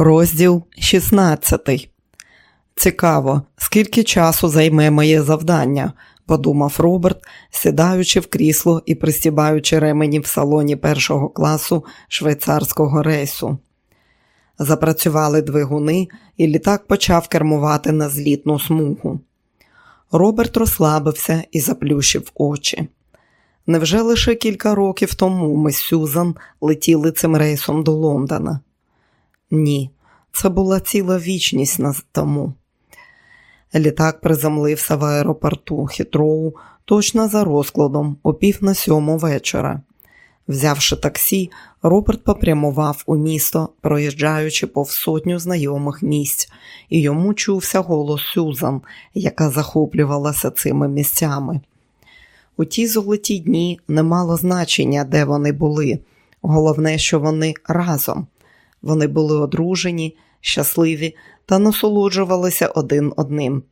Розділ 16. Цікаво, скільки часу займе моє завдання, подумав Роберт, сідаючи в крісло і пристібаючи ремені в салоні першого класу швейцарського рейсу. Запрацювали двигуни, і літак почав кермувати на злітну смугу. Роберт розслабився і заплющив очі. Невже лише кілька років тому ми з Сюзан летіли цим рейсом до Лондона? Ні, це була ціла вічність нас тому. Літак приземлився в аеропорту Хітроу точно за розкладом о пів на сьому вечора. Взявши таксі, Роберт попрямував у місто, проїжджаючи повз сотню знайомих місць, і йому чувся голос Сюзан, яка захоплювалася цими місцями. У ті золоті дні не мало значення, де вони були. Головне, що вони разом. Вони були одружені, щасливі та насолоджувалися один одним.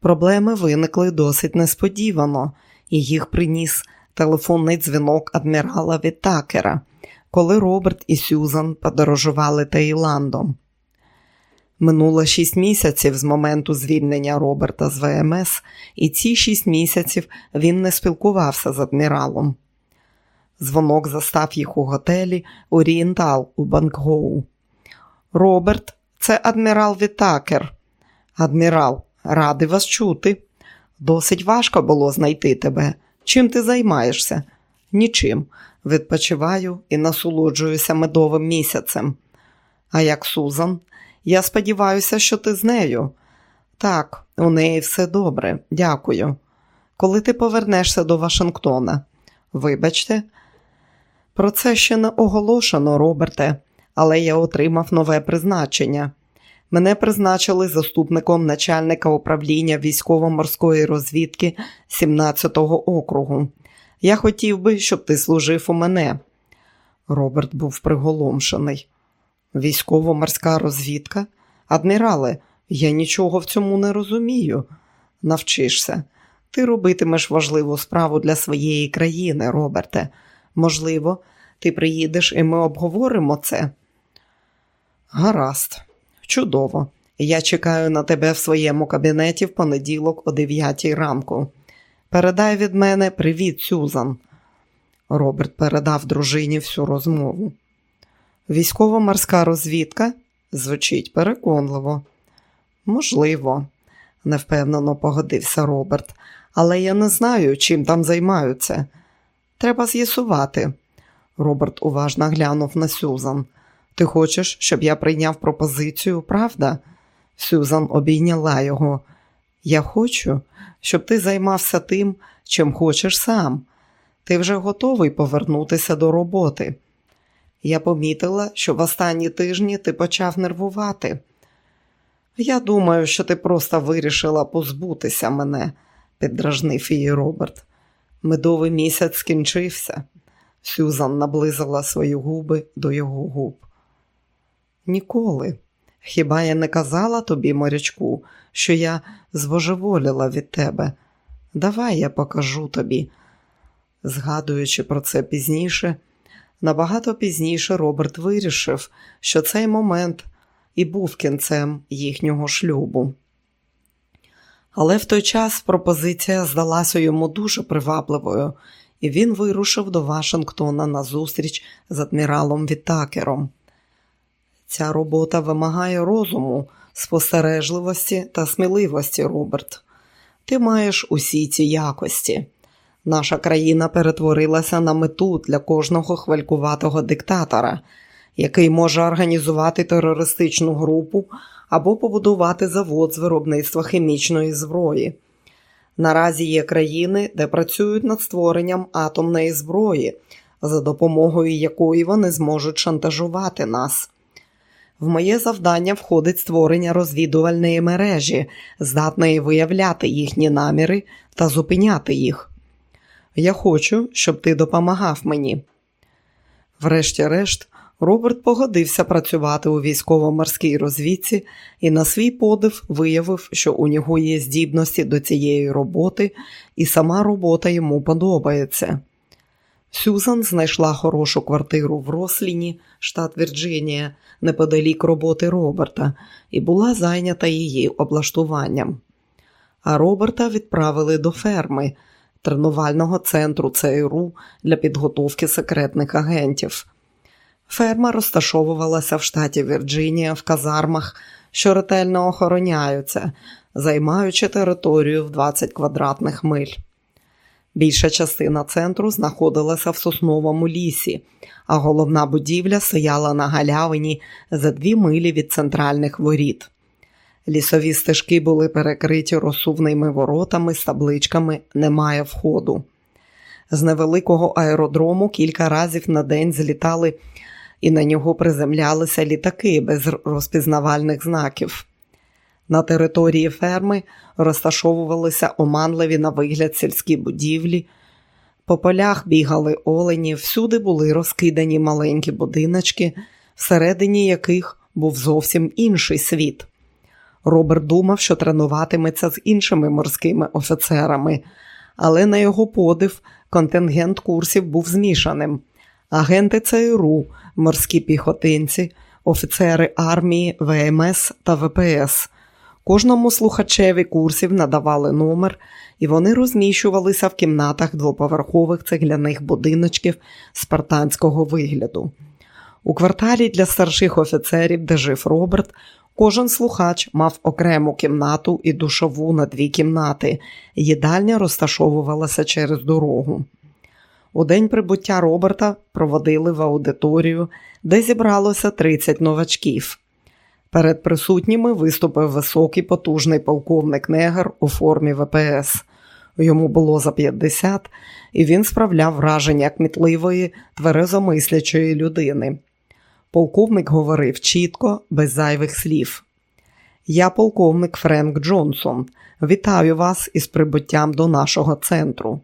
Проблеми виникли досить несподівано, і їх приніс телефонний дзвінок адмірала Вітакера, коли Роберт і Сюзан подорожували Таїландом. Минуло шість місяців з моменту звільнення Роберта з ВМС, і ці шість місяців він не спілкувався з адміралом. Дзвонок застав їх у готелі Орієнтал у Бангоу. Роберт, це адмірал Вітакер. Адмірал, радий вас чути. Досить важко було знайти тебе. Чим ти займаєшся? Нічим. Відпочиваю і насолоджуюся медовим місяцем. А як Сузан? Я сподіваюся, що ти з нею. Так, у неї все добре, дякую. Коли ти повернешся до Вашингтона? Вибачте, про це ще не оголошено, Роберте, але я отримав нове призначення. Мене призначили заступником начальника управління військово-морської розвідки 17-го округу. Я хотів би, щоб ти служив у мене. Роберт був приголомшений. Військово-морська розвідка? Адмірале, я нічого в цьому не розумію. Навчишся. Ти робитимеш важливу справу для своєї країни, Роберте. Можливо, ти приїдеш і ми обговоримо це. Гаразд, чудово. Я чекаю на тебе в своєму кабінеті в понеділок о 9 ранку. Передай від мене привіт, Сюзан. Роберт передав дружині всю розмову. Військово-морська розвідка звучить переконливо. Можливо, невпевнено погодився Роберт, але я не знаю, чим там займаються. Треба з'ясувати. Роберт уважно глянув на Сюзан. Ти хочеш, щоб я прийняв пропозицію, правда? Сюзан обійняла його. Я хочу, щоб ти займався тим, чим хочеш сам. Ти вже готовий повернутися до роботи. Я помітила, що в останні тижні ти почав нервувати. Я думаю, що ти просто вирішила позбутися мене, піддражнив її Роберт. Медовий місяць скінчився. Сюзан наблизила свої губи до його губ. Ніколи. Хіба я не казала тобі, морячку, що я збожеволіла від тебе? Давай я покажу тобі. Згадуючи про це пізніше, набагато пізніше Роберт вирішив, що цей момент і був кінцем їхнього шлюбу. Але в той час пропозиція здалася йому дуже привабливою, і він вирушив до Вашингтона на зустріч з адміралом Вітакером. Ця робота вимагає розуму, спостережливості та сміливості, Роберт. Ти маєш усі ці якості. Наша країна перетворилася на мету для кожного хвалькуватого диктатора, який може організувати терористичну групу або побудувати завод з виробництва хімічної зброї. Наразі є країни, де працюють над створенням атомної зброї, за допомогою якої вони зможуть шантажувати нас. В моє завдання входить створення розвідувальної мережі, здатної виявляти їхні наміри та зупиняти їх. Я хочу, щоб ти допомагав мені. Врешті-решт, Роберт погодився працювати у військово-морській розвідці і на свій подив виявив, що у нього є здібності до цієї роботи, і сама робота йому подобається. Сюзан знайшла хорошу квартиру в Росліні, штат Вірджинія, неподалік роботи Роберта, і була зайнята її облаштуванням. А Роберта відправили до ферми, тренувального центру ЦРУ для підготовки секретних агентів. Ферма розташовувалася в штаті Вірджинія в казармах, що ретельно охороняються, займаючи територію в 20 квадратних миль. Більша частина центру знаходилася в сосновому лісі, а головна будівля стояла на галявині за дві милі від центральних воріт. Лісові стежки були перекриті розсувними воротами з табличками Немає входу. З невеликого аеродрому кілька разів на день злітали і на нього приземлялися літаки без розпізнавальних знаків. На території ферми розташовувалися оманливі на вигляд сільські будівлі, по полях бігали олені, всюди були розкидані маленькі будиночки, всередині яких був зовсім інший світ. Роберт думав, що тренуватиметься з іншими морськими офіцерами, але на його подив контингент курсів був змішаним. Агенти ЦРУ, морські піхотинці, офіцери армії, ВМС та ВПС. Кожному слухачеві курсів надавали номер, і вони розміщувалися в кімнатах двоповерхових цегляних будиночків спартанського вигляду. У кварталі для старших офіцерів, де жив Роберт, кожен слухач мав окрему кімнату і душову на дві кімнати. Їдальня розташовувалася через дорогу. У день прибуття Роберта проводили в аудиторію, де зібралося 30 новачків. Перед присутніми виступив високий потужний полковник Негр у формі ВПС. Йому було за 50, і він справляв враження кмітливої, тверезомислячої людини. Полковник говорив чітко, без зайвих слів. Я полковник Френк Джонсон. Вітаю вас із прибуттям до нашого центру.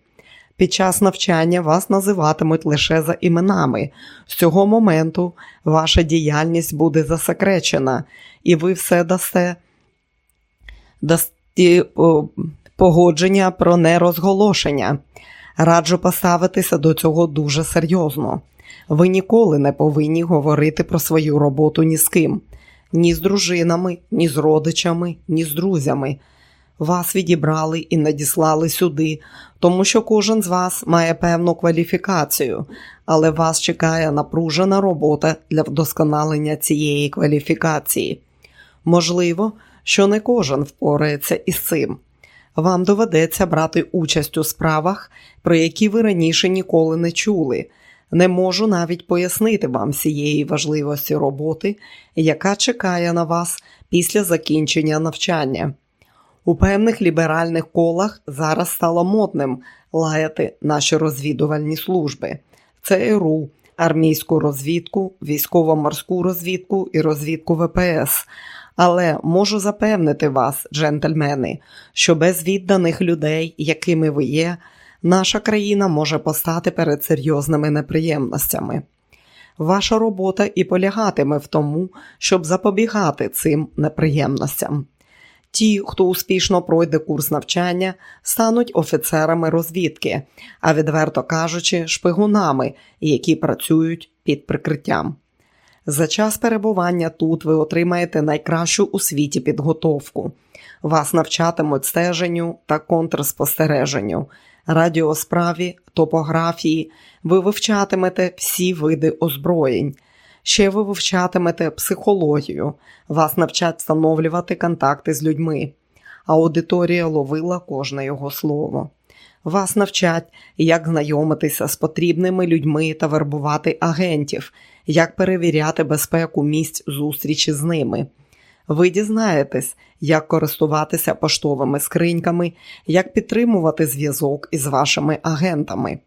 Під час навчання вас називатимуть лише за іменами. З цього моменту ваша діяльність буде засекречена, і ви все дасте, дасте погодження про нерозголошення. Раджу поставитися до цього дуже серйозно. Ви ніколи не повинні говорити про свою роботу ні з ким, ні з дружинами, ні з родичами, ні з друзями. Вас відібрали і надіслали сюди, тому що кожен з вас має певну кваліфікацію, але вас чекає напружена робота для вдосконалення цієї кваліфікації. Можливо, що не кожен впорається із цим. Вам доведеться брати участь у справах, про які ви раніше ніколи не чули. Не можу навіть пояснити вам цієї важливості роботи, яка чекає на вас після закінчення навчання. У певних ліберальних колах зараз стало модним лаяти наші розвідувальні служби. ЦРУ, армійську розвідку, військово-морську розвідку і розвідку ВПС. Але можу запевнити вас, джентльмени, що без відданих людей, якими ви є, наша країна може постати перед серйозними неприємностями. Ваша робота і полягатиме в тому, щоб запобігати цим неприємностям. Ті, хто успішно пройде курс навчання, стануть офіцерами розвідки, а відверто кажучи, шпигунами, які працюють під прикриттям. За час перебування тут ви отримаєте найкращу у світі підготовку. Вас навчатимуть стеженню та контрспостереженню, радіосправі, топографії, ви вивчатимете всі види озброєнь. Ще ви вивчатимете психологію, вас навчать встановлювати контакти з людьми. Аудиторія ловила кожне його слово. Вас навчать, як знайомитися з потрібними людьми та вербувати агентів, як перевіряти безпеку місць зустрічі з ними. Ви дізнаєтесь, як користуватися поштовими скриньками, як підтримувати зв'язок із вашими агентами.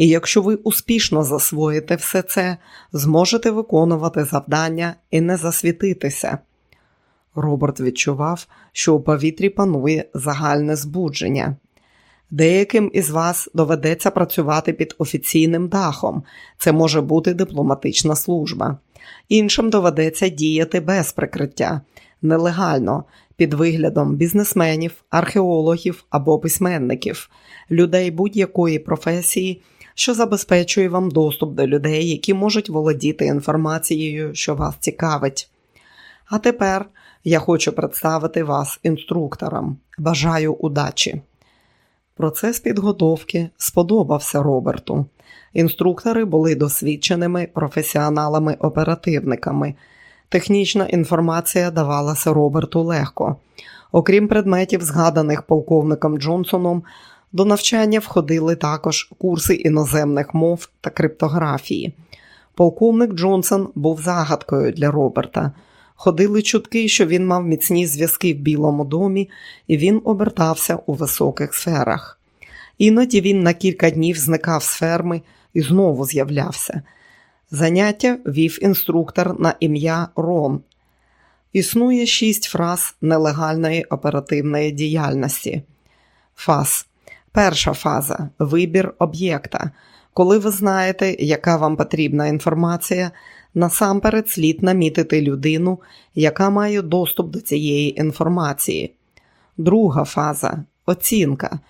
І якщо ви успішно засвоїте все це, зможете виконувати завдання і не засвітитися. Роберт відчував, що у повітрі панує загальне збудження. Деяким із вас доведеться працювати під офіційним дахом, це може бути дипломатична служба. Іншим доведеться діяти без прикриття, нелегально, під виглядом бізнесменів, археологів або письменників, людей будь-якої професії що забезпечує вам доступ до людей, які можуть володіти інформацією, що вас цікавить. А тепер я хочу представити вас інструкторам. Бажаю удачі! Процес підготовки сподобався Роберту. Інструктори були досвідченими професіоналами-оперативниками. Технічна інформація давалася Роберту легко. Окрім предметів, згаданих полковником Джонсоном, до навчання входили також курси іноземних мов та криптографії. Полковник Джонсон був загадкою для Роберта. Ходили чутки, що він мав міцні зв'язки в Білому домі, і він обертався у високих сферах. Іноді він на кілька днів зникав з ферми і знову з'являвся. Заняття вів інструктор на ім'я Рон. Існує шість фраз нелегальної оперативної діяльності. Фаз. Перша фаза вибір об'єкта. Коли ви знаєте, яка вам потрібна інформація, насамперед слід намітити людину, яка має доступ до цієї інформації. Друга фаза оцінка.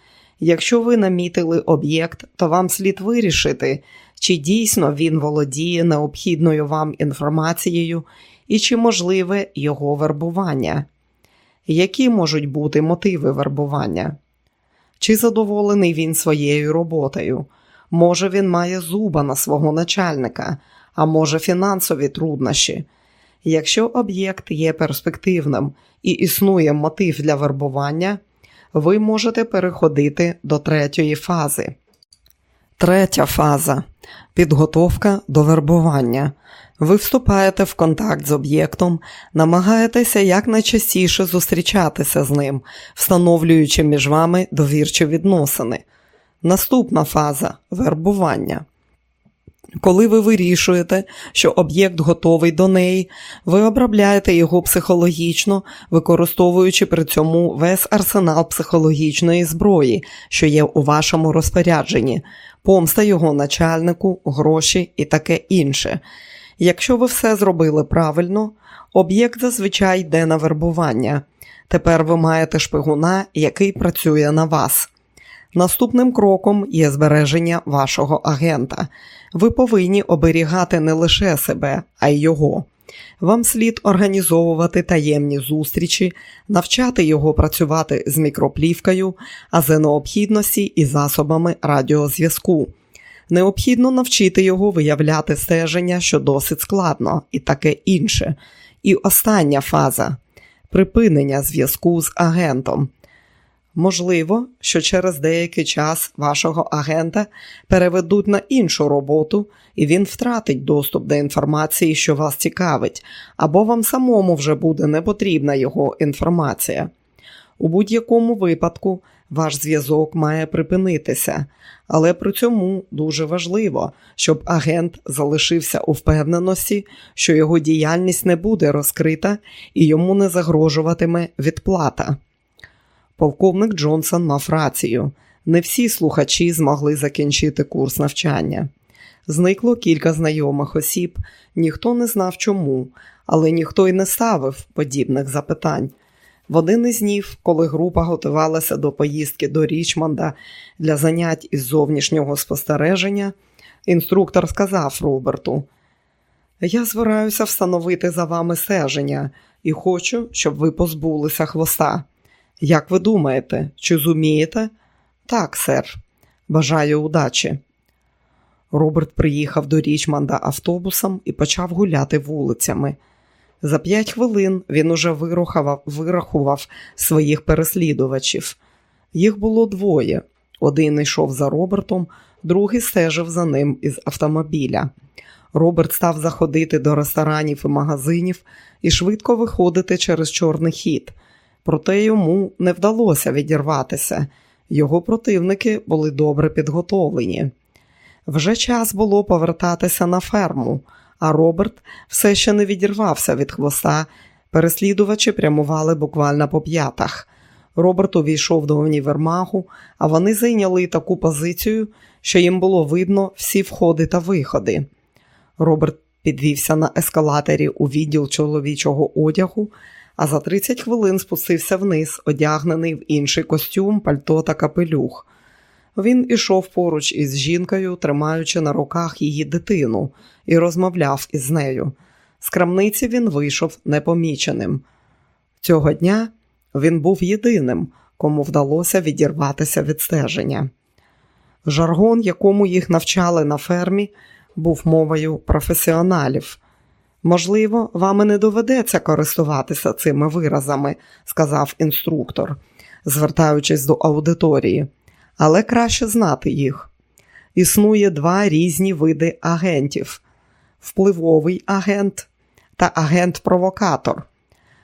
Якщо ви намітили об'єкт, то вам слід вирішити, чи дійсно він володіє необхідною вам інформацією і чи можливе його вербування. Які можуть бути мотиви вербування? Чи задоволений він своєю роботою? Може, він має зуба на свого начальника, а може фінансові труднощі. Якщо об'єкт є перспективним і існує мотив для вербування, ви можете переходити до третьої фази. Третя фаза підготовка до вербування. Ви вступаєте в контакт з об'єктом, намагаєтеся якнайчастіше зустрічатися з ним, встановлюючи між вами довірчі відносини. Наступна фаза вербування. Коли ви вирішуєте, що об'єкт готовий до неї, ви обробляєте його психологічно, використовуючи при цьому весь арсенал психологічної зброї, що є у вашому розпорядженні, помста його начальнику, гроші і таке інше. Якщо ви все зробили правильно, об'єкт зазвичай йде на вербування. Тепер ви маєте шпигуна, який працює на вас. Наступним кроком є збереження вашого агента. Ви повинні оберігати не лише себе, а й його. Вам слід організовувати таємні зустрічі, навчати його працювати з мікроплівкою, а за необхідності і засобами радіозв'язку. Необхідно навчити його виявляти стеження, що досить складно, і таке інше. І остання фаза припинення зв'язку з агентом. Можливо, що через деякий час вашого агента переведуть на іншу роботу, і він втратить доступ до інформації, що вас цікавить, або вам самому вже буде не потрібна його інформація. У будь-якому випадку ваш зв'язок має припинитися, але при цьому дуже важливо, щоб агент залишився у впевненості, що його діяльність не буде розкрита і йому не загрожуватиме відплата. Полковник Джонсон мав рацію. Не всі слухачі змогли закінчити курс навчання. Зникло кілька знайомих осіб, ніхто не знав чому, але ніхто й не ставив подібних запитань. В один із днів, коли група готувалася до поїздки до Річмонда для занять із зовнішнього спостереження, інструктор сказав Роберту: Я збираюся встановити за вами стеження і хочу, щоб ви позбулися хвоста. Як ви думаєте, чи зумієте? Так, сер. Бажаю удачі. Роберт приїхав до Річмонда автобусом і почав гуляти вулицями. За п'ять хвилин він уже вирахував, своїх переслідувачів. Їх було двоє. Один йшов за Робертом, другий стежив за ним із автомобіля. Роберт став заходити до ресторанів і магазинів і швидко виходити через чорний хід проте йому не вдалося відірватися. Його противники були добре підготовлені. Вже час було повертатися на ферму, а Роберт все ще не відірвався від хвоста. Переслідувачі прямували буквально по п'ятах. Роберт увійшов до універмагу, а вони зайняли таку позицію, що їм було видно всі входи та виходи. Роберт підвівся на ескалаторі у відділ чоловічого одягу, а за 30 хвилин спустився вниз, одягнений в інший костюм, пальто та капелюх. Він ішов поруч із жінкою, тримаючи на руках її дитину, і розмовляв із нею. З крамниці він вийшов непоміченим. Цього дня він був єдиним, кому вдалося відірватися від стеження. Жаргон, якому їх навчали на фермі, був мовою професіоналів. Можливо, вам і не доведеться користуватися цими виразами, сказав інструктор, звертаючись до аудиторії, але краще знати їх. Існує два різні види агентів: впливовий агент та агент-провокатор.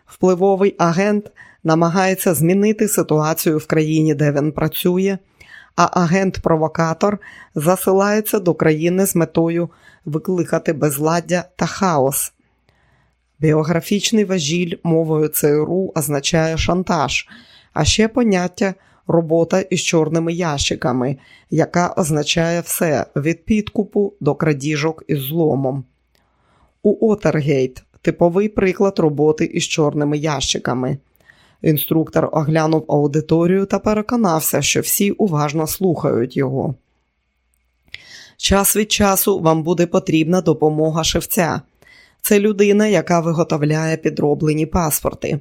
Впливовий агент намагається змінити ситуацію в країні, де він працює, а агент-провокатор засилається до країни з метою викликати безладдя та хаос. Біографічний важіль мовою ЦРУ означає шантаж, а ще поняття робота із чорними ящиками, яка означає все від підкупу до крадіжок із зломом. У Отергейт типовий приклад роботи із чорними ящиками. Інструктор оглянув аудиторію та переконався, що всі уважно слухають його. Час від часу вам буде потрібна допомога шевця. Це людина, яка виготовляє підроблені паспорти.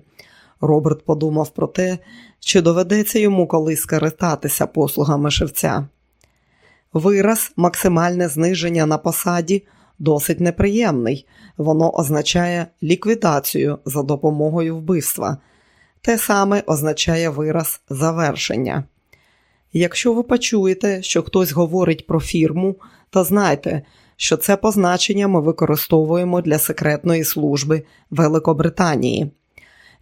Роберт подумав про те, чи доведеться йому колись скористатися послугами шевця. Вираз, максимальне зниження на посаді досить неприємний. Воно означає ліквідацію за допомогою вбивства. Те саме означає вираз завершення. Якщо ви почуєте, що хтось говорить про фірму, то знайте, що це позначення ми використовуємо для секретної служби Великобританії.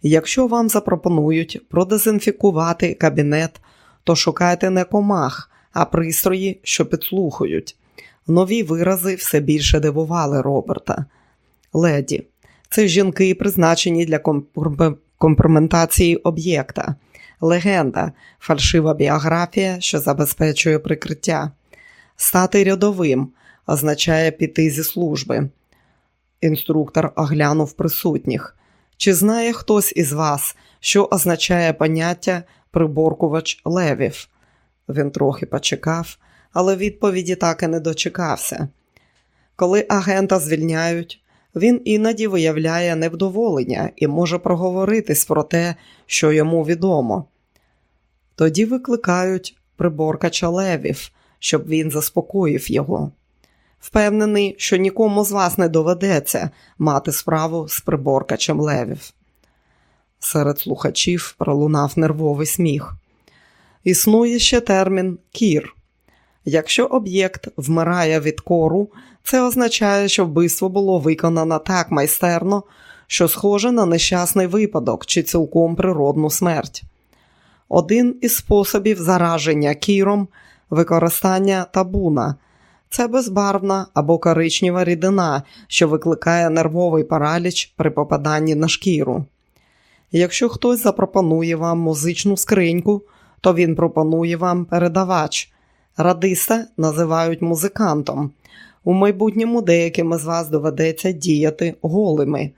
Якщо вам запропонують продезінфікувати кабінет, то шукайте не комах, а пристрої, що підслухають. Нові вирази все більше дивували Роберта. Леді, це жінки, призначені для компроментації об'єкта, легенда, фальшива біографія, що забезпечує прикриття. Стати рядовим означає піти зі служби. Інструктор оглянув присутніх. Чи знає хтось із вас, що означає поняття приборкувач левів? Він трохи почекав, але відповіді так і не дочекався. Коли агента звільняють, він іноді виявляє невдоволення і може проговоритись про те, що йому відомо. Тоді викликають приборкача левів, щоб він заспокоїв його. Впевнений, що нікому з вас не доведеться мати справу з приборкачем левів. Серед слухачів пролунав нервовий сміх. Існує ще термін кір. Якщо об'єкт вмирає від кору, це означає, що вбивство було виконано так майстерно, що схоже на нещасний випадок чи цілком природну смерть. Один із способів зараження кіром використання табуна. Це безбарвна або коричнева рідина, що викликає нервовий параліч при попаданні на шкіру. Якщо хтось запропонує вам музичну скриньку, то він пропонує вам передавач. Радиста називають музикантом. У майбутньому деяким із вас доведеться діяти голими.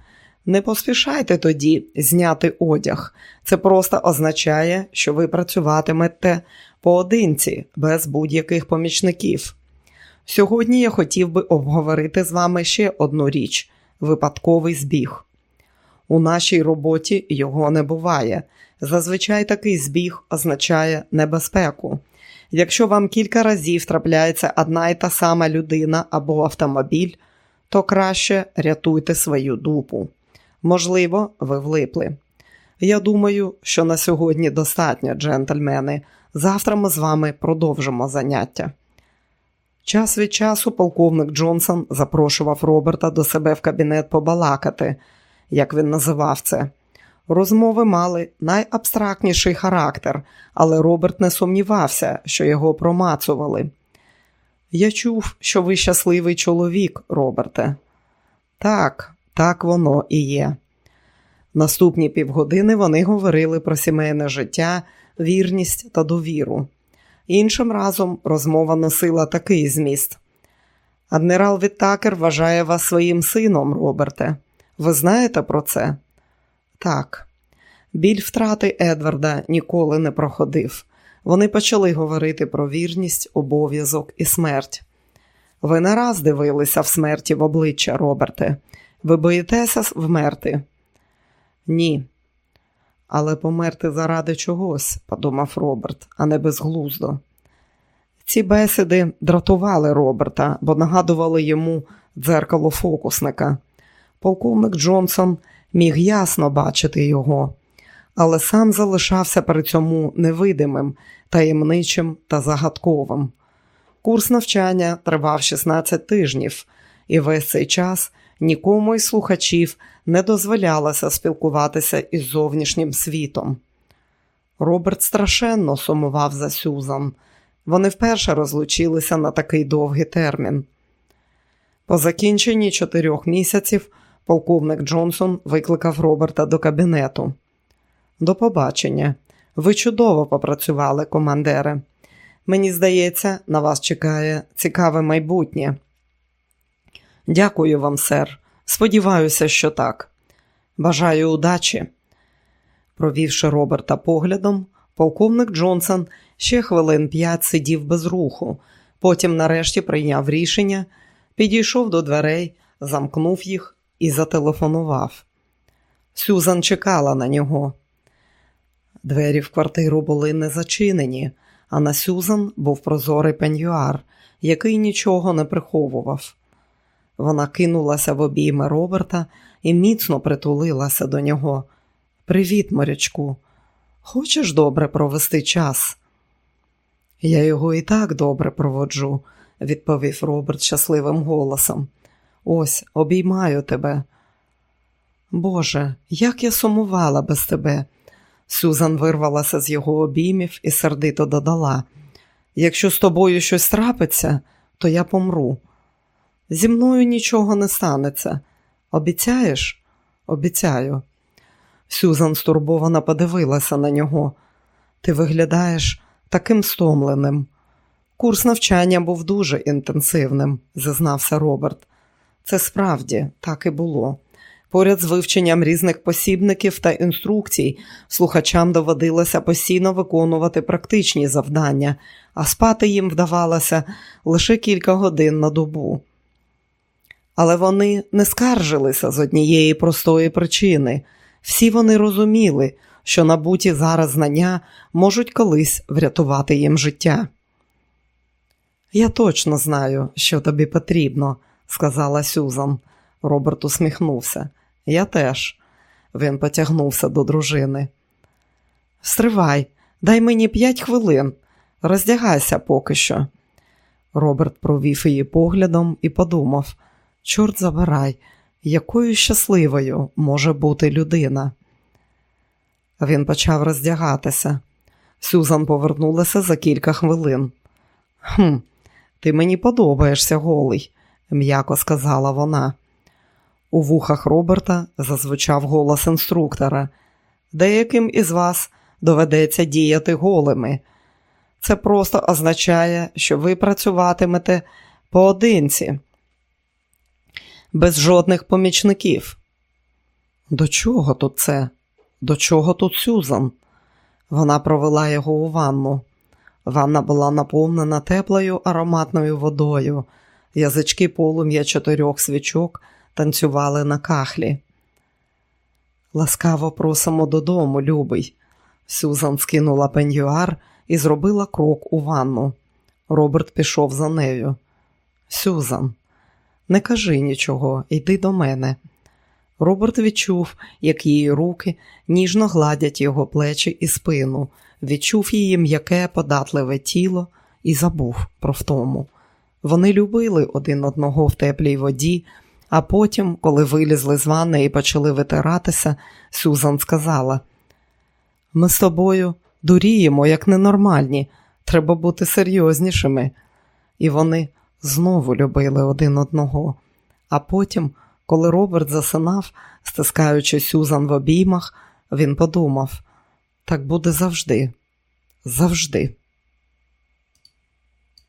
Не поспішайте тоді зняти одяг. Це просто означає, що ви працюватимете поодинці, без будь-яких помічників. Сьогодні я хотів би обговорити з вами ще одну річ випадковий збіг. У нашій роботі його не буває. Зазвичай такий збіг означає небезпеку. Якщо вам кілька разів трапляється одна і та сама людина або автомобіль, то краще рятуйте свою дупу. Можливо, ви влипли. Я думаю, що на сьогодні достатньо, джентльмени. Завтра ми з вами продовжимо заняття. Час від часу полковник Джонсон запрошував Роберта до себе в кабінет побалакати, як він називав це. Розмови мали найабстрактніший характер, але Роберт не сумнівався, що його промацували. Я чув, що ви щасливий чоловік, Роберте. Так, так воно і є. Наступні півгодини вони говорили про сімейне життя, вірність та довіру. Іншим разом розмова носила такий зміст. Адмірал Віттакер вважає вас своїм сином, Роберте. Ви знаєте про це? Так. Біль втрати Едварда ніколи не проходив. Вони почали говорити про вірність, обов'язок і смерть. Ви не раз дивилися в смерті в обличчя, Роберте. Ви боїтеся вмерти? Ні. Але померти заради чогось, подумав Роберт, а не безглуздо. Ці бесіди дратували Роберта, бо нагадували йому дзеркало фокусника. Полковник Джонсон міг ясно бачити його, але сам залишався при цьому невидимим, таємничим та загадковим. Курс навчання тривав 16 тижнів, і весь цей час нікому із слухачів не дозволялося спілкуватися із зовнішнім світом. Роберт страшенно сумував за Сюзан. Вони вперше розлучилися на такий довгий термін. По закінченні чотирьох місяців полковник Джонсон викликав Роберта до кабінету. До побачення. Ви чудово попрацювали, командире. Мені здається, на вас чекає цікаве майбутнє. Дякую вам, сер. Сподіваюся, що так. Бажаю удачі. Провівши Роберта поглядом, полковник Джонсон ще хвилин п'ять сидів без руху, потім нарешті прийняв рішення, підійшов до дверей, замкнув їх і зателефонував. Сюзан чекала на нього. Двері в квартиру були не зачинені, а на Сюзан був прозорий пеньюар, який нічого не приховував. Вона кинулася в обійми Роберта і міцно притулилася до нього. Привіт, морячку. Хочеш добре провести час? Я його і так добре проводжу, відповів Роберт щасливим голосом. Ось обіймаю тебе. Боже, як я сумувала без тебе. Сюзан вирвалася з його обіймів і сердито додала: якщо з тобою щось трапиться, то я помру. Зі мною нічого не станеться. Обіцяєш? Обіцяю. Сюзан стурбовано подивилася на нього. Ти виглядаєш таким стомленим. Курс навчання був дуже інтенсивним, зазнався Роберт. Це справді так і було. Поряд з вивченням різних посібників та інструкцій слухачам доводилося постійно виконувати практичні завдання, а спати їм вдавалося лише кілька годин на добу. Але вони не скаржилися з однієї простої причини. Всі вони розуміли, що набуті зараз знання можуть колись врятувати їм життя. Я точно знаю, що тобі потрібно, сказала Сюзан. Роберт усміхнувся. Я теж. Він потягнувся до дружини. Стривай, дай мені п'ять хвилин, роздягайся поки що. Роберт провів її поглядом і подумав: чорт забирай, якою щасливою може бути людина. Він почав роздягатися. Сюзан повернулася за кілька хвилин. «Хм, Ти мені подобаєшся, голий, м'яко сказала вона. У вухах Роберта зазвучав голос інструктора. Деяким із вас доведеться діяти голими. Це просто означає, що ви працюватимете поодинці, без жодних помічників. До чого тут це? До чого тут Сюзан? Вона провела його у ванну. Ванна була наповнена теплою ароматною водою, язички полум'я чотирьох свічок танцювали на кахлі. Ласкаво просимо додому, любий. Сюзан скинула пеньюар і зробила крок у ванну. Роберт пішов за нею. Сюзан, не кажи нічого, йди до мене. Роберт відчув, як її руки ніжно гладять його плечі і спину, відчув її м'яке, податливе тіло і забув про втому. Вони любили один одного в теплій воді, а потім, коли вилізли з ванни і почали витиратися, Сюзан сказала: Ми з тобою дуріємо, як ненормальні, треба бути серйознішими. І вони знову любили один одного. А потім, коли Роберт засинав, стискаючи Сюзан в обіймах, він подумав: так буде завжди, завжди.